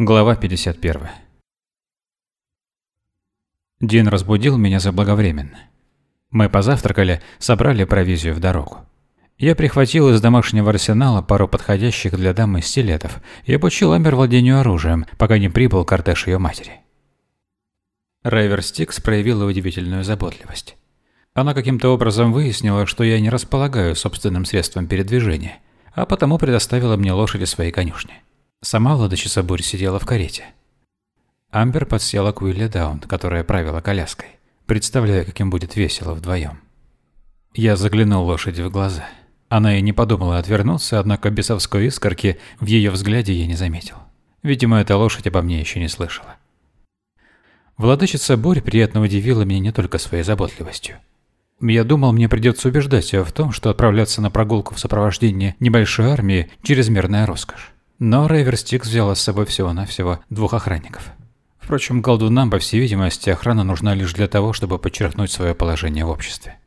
Глава 51. Дин разбудил меня заблаговременно. Мы позавтракали, собрали провизию в дорогу. Я прихватил из домашнего арсенала пару подходящих для дамы стилетов и обучил Амбер владению оружием, пока не прибыл кортеж ее матери. Райвер Стикс проявила удивительную заботливость. Она каким-то образом выяснила, что я не располагаю собственным средством передвижения, а потому предоставила мне лошади своей конюшни. Сама владычица бурь сидела в карете. Амбер подсела к Уилли Даун, которая правила коляской, представляя, каким будет весело вдвоем. Я заглянул лошади в глаза. Она и не подумала отвернуться, однако бесовской искорки в ее взгляде я не заметил. Видимо, эта лошадь обо мне еще не слышала. Владычица Бурь приятно удивила меня не только своей заботливостью. Я думал, мне придется убеждать ее в том, что отправляться на прогулку в сопровождении небольшой армии – чрезмерная роскошь. Но Рейверстикс взяла с собой всего-навсего двух охранников. Впрочем, колдунам, по всей видимости, охрана нужна лишь для того, чтобы подчеркнуть свое положение в обществе.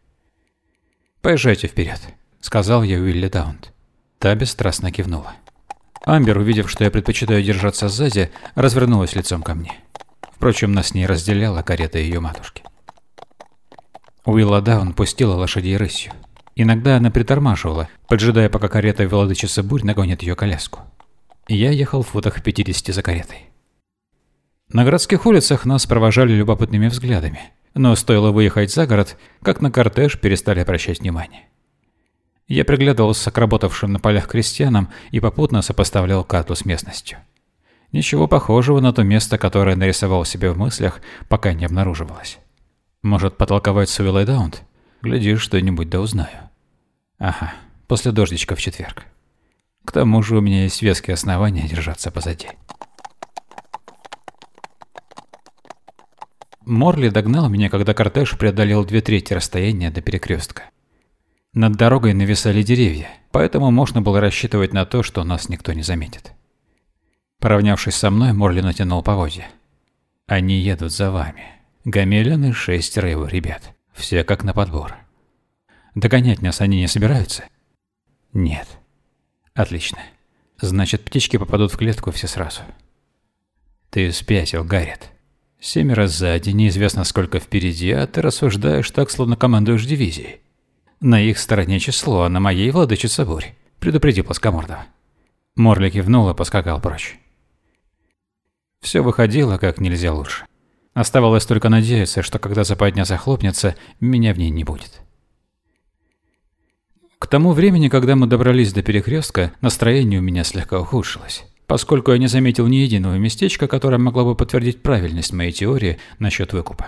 «Поезжайте вперед», — сказал я Уилли Даунт. Та бесстрастно кивнула. Амбер, увидев, что я предпочитаю держаться сзади, развернулась лицом ко мне. Впрочем, нас не разделяла карета ее матушки. Уилла Даун пустила лошадей рысью. Иногда она притормаживала, поджидая, пока карета владычицы бурь нагонит ее коляску. Я ехал в футах в 50 за каретой. На городских улицах нас провожали любопытными взглядами, но стоило выехать за город, как на кортеж перестали обращать внимание. Я приглядывался к работавшим на полях крестьянам и попутно сопоставлял карту с местностью. Ничего похожего на то место, которое нарисовал себе в мыслях, пока не обнаруживалось. Может, потолковать с Уиллой Даунт? Глядишь, что-нибудь да узнаю. Ага, после дождичка в четверг. К тому же у меня есть веские основания держаться позади. Морли догнал меня, когда кортеж преодолел две трети расстояния до перекрестка. Над дорогой нависали деревья, поэтому можно было рассчитывать на то, что нас никто не заметит. Поравнявшись со мной, Морли натянул поводья. «Они едут за вами. Гамелин и шестеро его ребят. Все как на подбор. Догонять нас они не собираются?» «Нет. Отлично. Значит, птички попадут в клетку все сразу. Ты спятил, Гаррет. Семеро сзади, неизвестно сколько впереди, а ты рассуждаешь так, словно командуешь дивизией. На их стороне число, а на моей владычица бурь. Предупреди плоскомордого. Морли кивнул и поскакал прочь. Все выходило как нельзя лучше. Оставалось только надеяться, что когда западня захлопнется, меня в ней не будет. К тому времени, когда мы добрались до перекрестка, настроение у меня слегка ухудшилось, поскольку я не заметил ни единого местечка, которое могло бы подтвердить правильность моей теории насчет выкупа.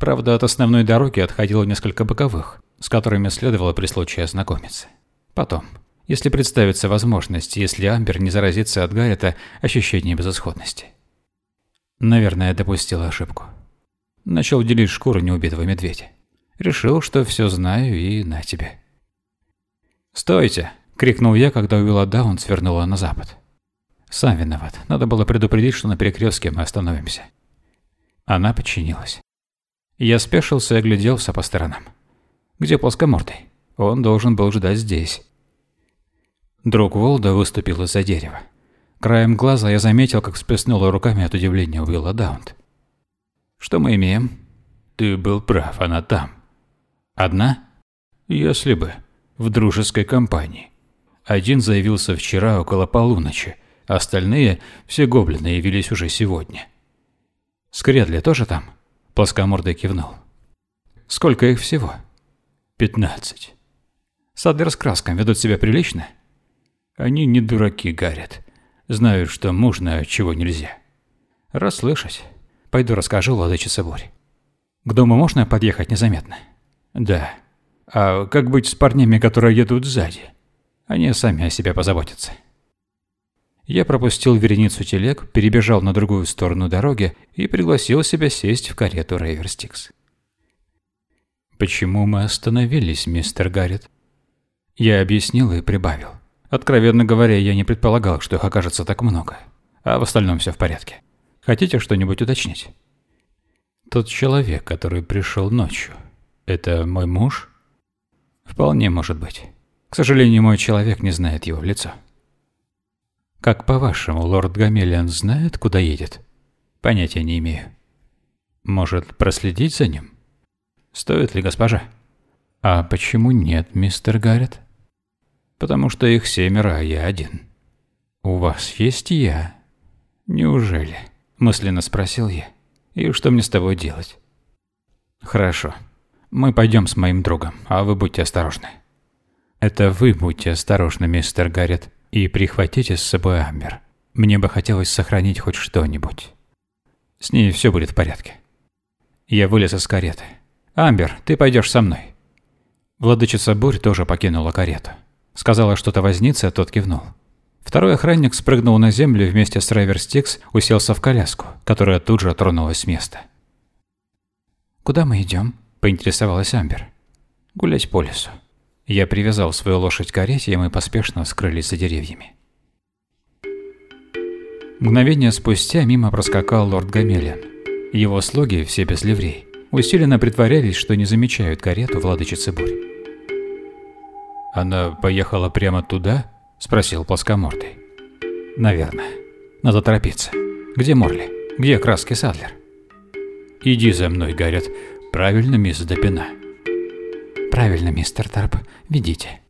Правда, от основной дороги отходило несколько боковых, с которыми следовало при случае ознакомиться. Потом, если представится возможность, если Амбер не заразится от Гаррета ощущением безысходности. Наверное, я допустил ошибку. Начал делить шкуру неубитого медведя. Решил, что все знаю и на тебе. «Стойте!» – крикнул я, когда Уилла Даун свернула на запад. «Сам виноват. Надо было предупредить, что на перекрестке мы остановимся». Она подчинилась. Я спешился и огляделся по сторонам. «Где плоскомордый? Он должен был ждать здесь». Друг Волда выступил из-за дерева. Краем глаза я заметил, как всплеснула руками от удивления Уилла Даунт. «Что мы имеем?» «Ты был прав, она там». «Одна?» «Если бы» в дружеской компании. Один заявился вчера около полуночи, остальные, все гоблины, явились уже сегодня. «Скредли тоже там?» – плоскомордый кивнул. «Сколько их всего?» «Пятнадцать». «Садлер с краском ведут себя прилично?» «Они не дураки, Гаррет. Знают, что можно, а чего нельзя». «Расслышать. Пойду расскажу владычице Бурь». «К дому можно подъехать незаметно?» «Да». А как быть с парнями, которые едут сзади? Они сами о себе позаботятся. Я пропустил вереницу телег, перебежал на другую сторону дороги и пригласил себя сесть в карету Рейверстикс. «Почему мы остановились, мистер Гаррет?» Я объяснил и прибавил. Откровенно говоря, я не предполагал, что их окажется так много. А в остальном все в порядке. Хотите что-нибудь уточнить? Тот человек, который пришел ночью, это мой муж? Вполне может быть. К сожалению, мой человек не знает его в лицо. Как по-вашему, лорд Гамелиан знает, куда едет? Понятия не имею. Может, проследить за ним? Стоит ли, госпожа? А почему нет, мистер Гаррет? Потому что их семеро, а я один. У вас есть я? Неужели? Мысленно спросил я. И что мне с тобой делать? Хорошо. Мы пойдем с моим другом, а вы будьте осторожны. Это вы будьте осторожны, мистер Гаррет, и прихватите с собой Амбер. Мне бы хотелось сохранить хоть что-нибудь. С ней все будет в порядке. Я вылез из кареты. Амбер, ты пойдешь со мной. Владычица Бурь тоже покинула карету. Сказала что-то вознице, а тот кивнул. Второй охранник спрыгнул на землю вместе с Райвер Стикс, уселся в коляску, которая тут же тронулась с места. «Куда мы идем? Поинтересовалась Амбер. «Гулять по лесу». Я привязал свою лошадь к карете, и мы поспешно скрылись за деревьями. Мгновение спустя мимо проскакал лорд Гамелиан. Его слуги, все без ливрей, усиленно притворялись, что не замечают карету владычицы бурь. «Она поехала прямо туда?» – спросил плоскомордый. «Наверное. Надо торопиться. Где Морли? Где краски Садлер?» «Иди за мной, Гаррет. Правильно, мисс Допина?» «Правильно, мистер Тарп. Ведите».